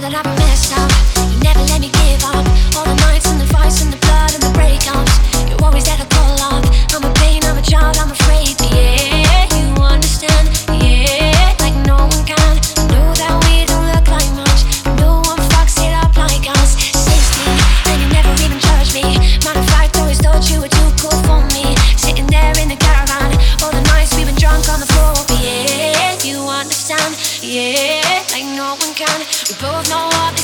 that I've messed up. You never let me give up.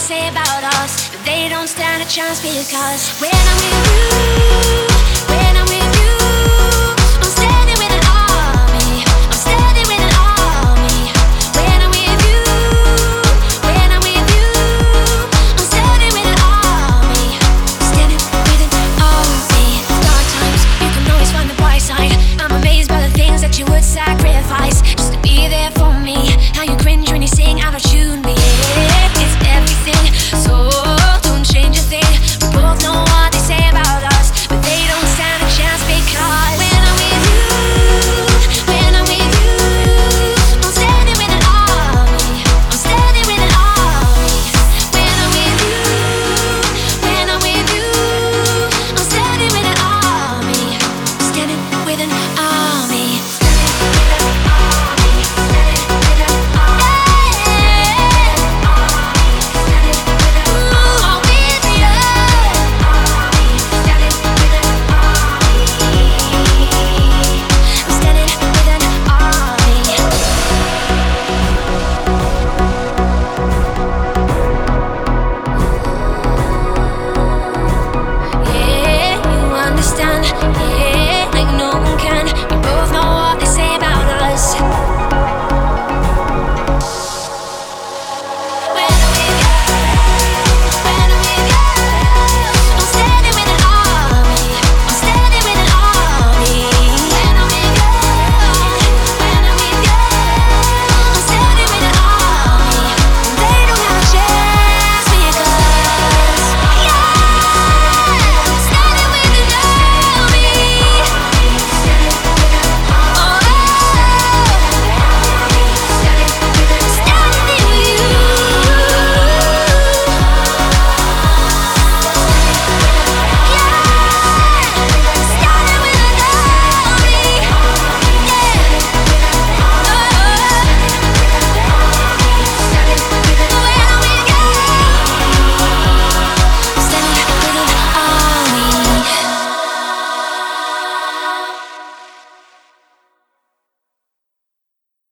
say about us. They don't stand a chance because when I'm with you, when